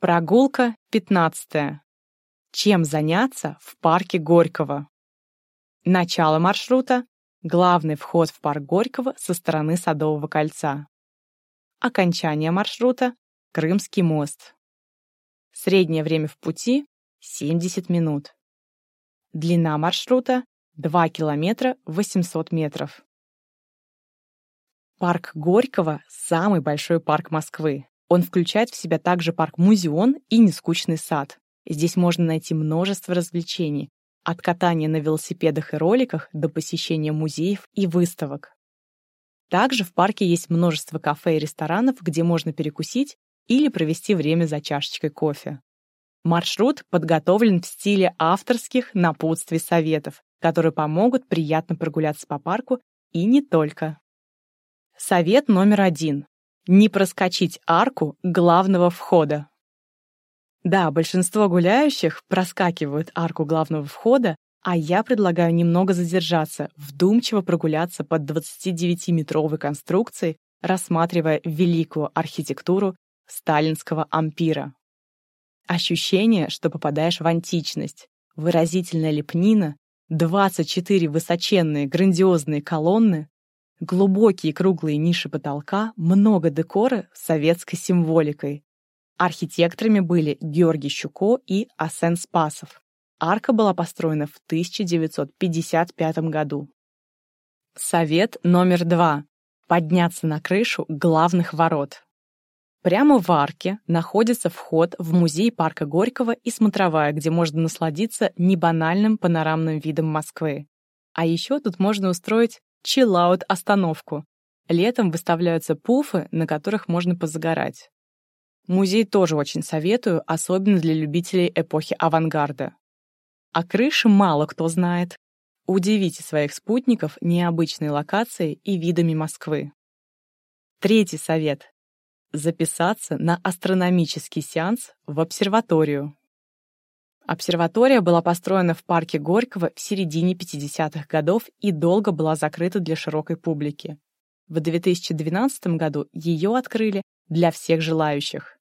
Прогулка 15. Чем заняться в парке Горького? Начало маршрута – главный вход в парк Горького со стороны Садового кольца. Окончание маршрута – Крымский мост. Среднее время в пути – 70 минут. Длина маршрута – 2 километра 800 метров. Парк Горького – самый большой парк Москвы. Он включает в себя также парк-музеон и нескучный сад. Здесь можно найти множество развлечений, от катания на велосипедах и роликах до посещения музеев и выставок. Также в парке есть множество кафе и ресторанов, где можно перекусить или провести время за чашечкой кофе. Маршрут подготовлен в стиле авторских напутствий советов, которые помогут приятно прогуляться по парку и не только. Совет номер один не проскочить арку главного входа. Да, большинство гуляющих проскакивают арку главного входа, а я предлагаю немного задержаться, вдумчиво прогуляться под 29-метровой конструкцией, рассматривая великую архитектуру сталинского ампира. Ощущение, что попадаешь в античность, выразительная лепнина, 24 высоченные грандиозные колонны, Глубокие круглые ниши потолка, много декора с советской символикой. Архитекторами были Георгий Щуко и Асен Спасов. Арка была построена в 1955 году. Совет номер два. Подняться на крышу главных ворот. Прямо в арке находится вход в музей парка Горького и смотровая, где можно насладиться небанальным панорамным видом Москвы. А еще тут можно устроить чиллаут остановку. Летом выставляются пуфы, на которых можно позагорать. Музей тоже очень советую, особенно для любителей эпохи авангарда. О крыше мало кто знает. Удивите своих спутников необычной локацией и видами Москвы. Третий совет. Записаться на астрономический сеанс в обсерваторию. Обсерватория была построена в парке Горького в середине 50-х годов и долго была закрыта для широкой публики. В 2012 году ее открыли для всех желающих.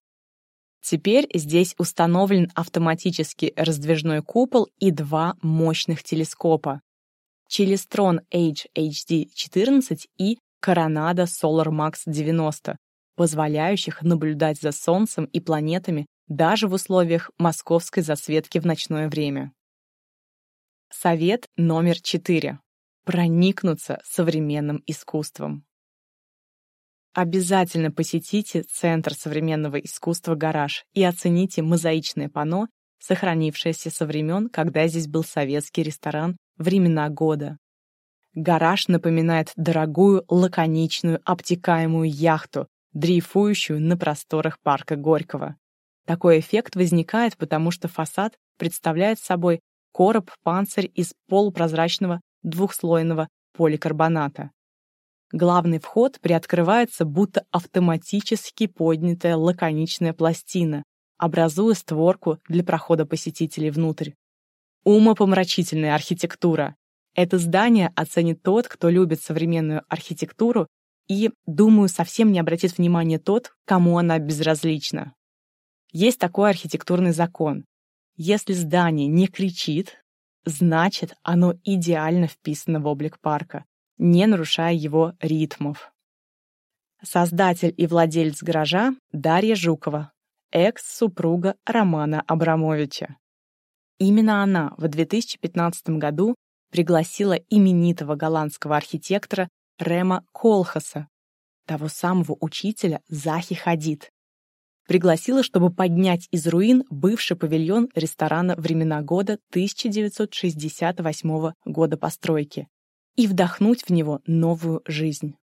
Теперь здесь установлен автоматический раздвижной купол и два мощных телескопа Челестрон HHD-14 и Coronado Solar Max 90, позволяющих наблюдать за Солнцем и планетами даже в условиях московской засветки в ночное время. Совет номер четыре. Проникнуться современным искусством. Обязательно посетите Центр современного искусства «Гараж» и оцените мозаичное панно, сохранившееся со времен, когда здесь был советский ресторан «Времена года». «Гараж» напоминает дорогую, лаконичную, обтекаемую яхту, дрейфующую на просторах парка Горького. Такой эффект возникает, потому что фасад представляет собой короб-панцирь из полупрозрачного двухслойного поликарбоната. Главный вход приоткрывается, будто автоматически поднятая лаконичная пластина, образуя створку для прохода посетителей внутрь. Умопомрачительная архитектура. Это здание оценит тот, кто любит современную архитектуру и, думаю, совсем не обратит внимания тот, кому она безразлична. Есть такой архитектурный закон. Если здание не кричит, значит, оно идеально вписано в облик парка, не нарушая его ритмов. Создатель и владелец гаража Дарья Жукова, экс-супруга Романа Абрамовича. Именно она в 2015 году пригласила именитого голландского архитектора Рема Колхаса, того самого учителя Захи Хадид, пригласила, чтобы поднять из руин бывший павильон ресторана «Времена года» 1968 года постройки и вдохнуть в него новую жизнь.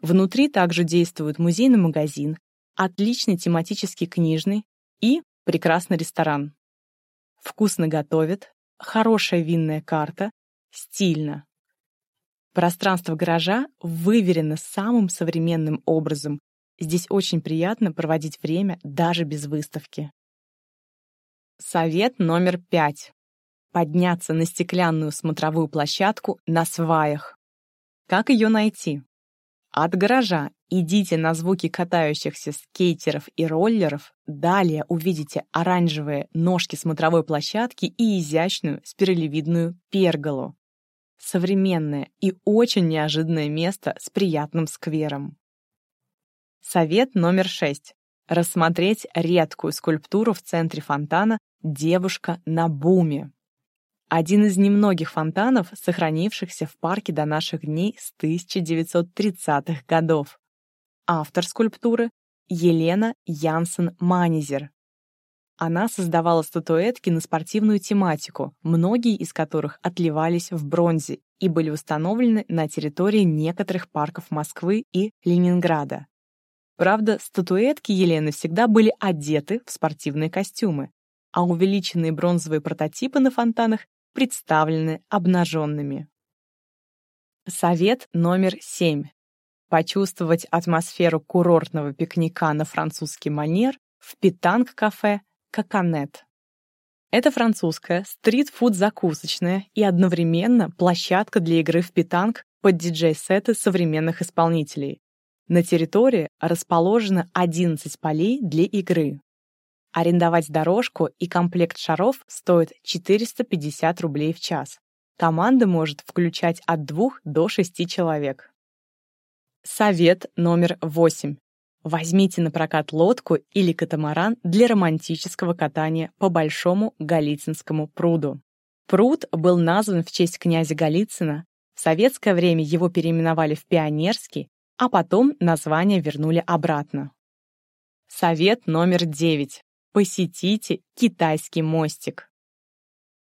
Внутри также действует музейный магазин, отличный тематический книжный и прекрасный ресторан. Вкусно готовят, хорошая винная карта, стильно. Пространство гаража выверено самым современным образом Здесь очень приятно проводить время даже без выставки. Совет номер пять. Подняться на стеклянную смотровую площадку на сваях. Как ее найти? От гаража Идите на звуки катающихся скейтеров и роллеров, далее увидите оранжевые ножки смотровой площадки и изящную спиралевидную перголу. Современное и очень неожиданное место с приятным сквером. Совет номер шесть. Рассмотреть редкую скульптуру в центре фонтана «Девушка на буме». Один из немногих фонтанов, сохранившихся в парке до наших дней с 1930-х годов. Автор скульптуры — Елена Янсен-Манизер. Она создавала статуэтки на спортивную тематику, многие из которых отливались в бронзе и были установлены на территории некоторых парков Москвы и Ленинграда. Правда, статуэтки Елены всегда были одеты в спортивные костюмы, а увеличенные бронзовые прототипы на фонтанах представлены обнаженными. Совет номер семь почувствовать атмосферу курортного пикника на французский манер в питанг-кафе «Коконет». Это французская стрит-фуд-закусочная и одновременно площадка для игры в питанг под диджей-сеты современных исполнителей. На территории расположено 11 полей для игры. Арендовать дорожку и комплект шаров стоит 450 рублей в час. Команда может включать от 2 до 6 человек. Совет номер восемь. Возьмите на прокат лодку или катамаран для романтического катания по Большому Голицынскому пруду. Пруд был назван в честь князя Голицына. В советское время его переименовали в Пионерский, а потом название вернули обратно. Совет номер девять. Посетите китайский мостик.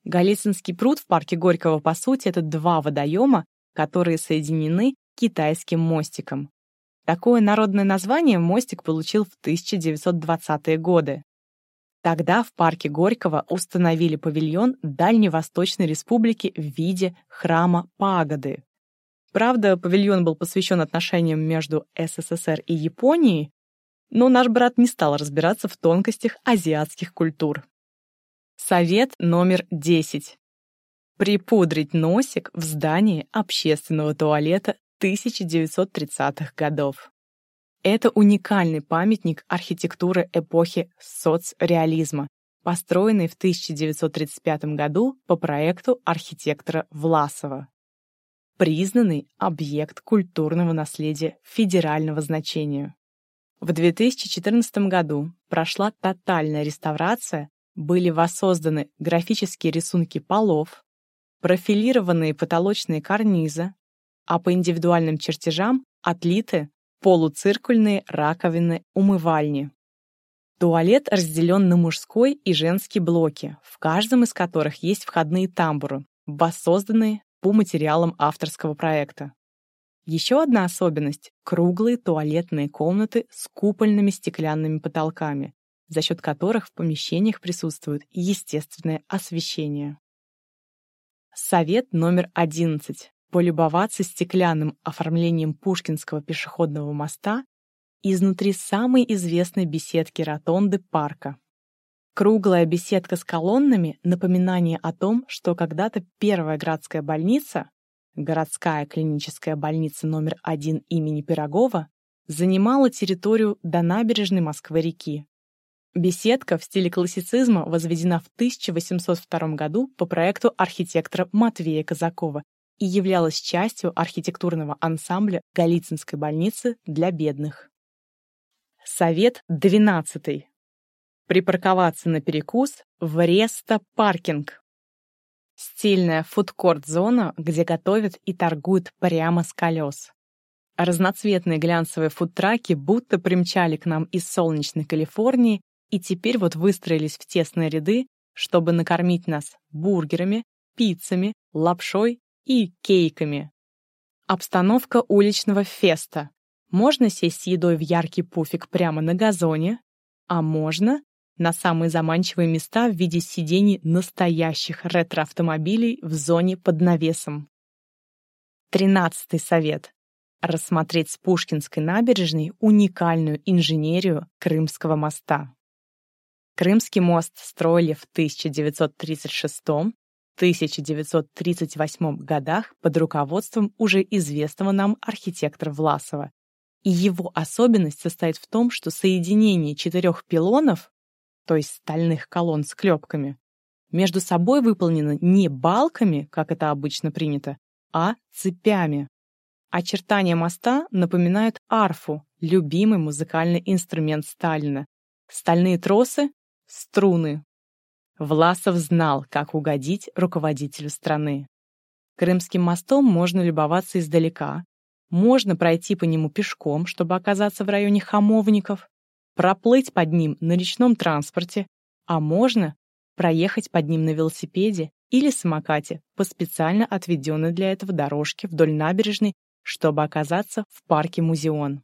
Голицынский пруд в парке Горького, по сути, это два водоема, которые соединены китайским мостиком. Такое народное название мостик получил в 1920-е годы. Тогда в парке Горького установили павильон Дальневосточной Республики в виде храма Пагоды. Правда, павильон был посвящен отношениям между СССР и Японией, но наш брат не стал разбираться в тонкостях азиатских культур. Совет номер 10. Припудрить носик в здании общественного туалета 1930-х годов. Это уникальный памятник архитектуры эпохи соцреализма, построенный в 1935 году по проекту архитектора Власова. Признанный объект культурного наследия федерального значения. В 2014 году прошла тотальная реставрация, были воссозданы графические рисунки полов, профилированные потолочные карнизы, а по индивидуальным чертежам отлиты полуциркульные раковины умывальни. Туалет разделен на мужской и женский блоки, в каждом из которых есть входные тамбуры, воссозданные по материалам авторского проекта. Еще одна особенность — круглые туалетные комнаты с купольными стеклянными потолками, за счет которых в помещениях присутствует естественное освещение. Совет номер 11 полюбоваться стеклянным оформлением Пушкинского пешеходного моста изнутри самой известной беседки ротонды парка. Круглая беседка с колоннами — напоминание о том, что когда-то первая градская больница, городская клиническая больница номер один имени Пирогова, занимала территорию до набережной Москвы-реки. Беседка в стиле классицизма возведена в 1802 году по проекту архитектора Матвея Казакова и являлась частью архитектурного ансамбля Голицынской больницы для бедных. Совет 12. Припарковаться на перекус в Реста-паркинг. Стильная фудкорт-зона, где готовят и торгуют прямо с колес. Разноцветные глянцевые фудтраки будто примчали к нам из солнечной Калифорнии и теперь вот выстроились в тесные ряды, чтобы накормить нас бургерами, пиццами, лапшой и кейками. Обстановка уличного феста. Можно сесть с едой в яркий пуфик прямо на газоне, а можно на самые заманчивые места в виде сидений настоящих ретро-автомобилей в зоне под навесом. Тринадцатый совет. Рассмотреть с Пушкинской набережной уникальную инженерию Крымского моста. Крымский мост строили в 1936 1938 годах под руководством уже известного нам архитектора Власова И его особенность состоит в том, что соединение четырех пилонов, то есть стальных колонн с клепками, между собой выполнено не балками, как это обычно принято, а цепями. Очертания моста напоминают арфу, любимый музыкальный инструмент Сталина. Стальные тросы — струны. Власов знал, как угодить руководителю страны. Крымским мостом можно любоваться издалека, можно пройти по нему пешком, чтобы оказаться в районе Хамовников, проплыть под ним на речном транспорте, а можно проехать под ним на велосипеде или самокате по специально отведенной для этого дорожке вдоль набережной, чтобы оказаться в парке Музеон.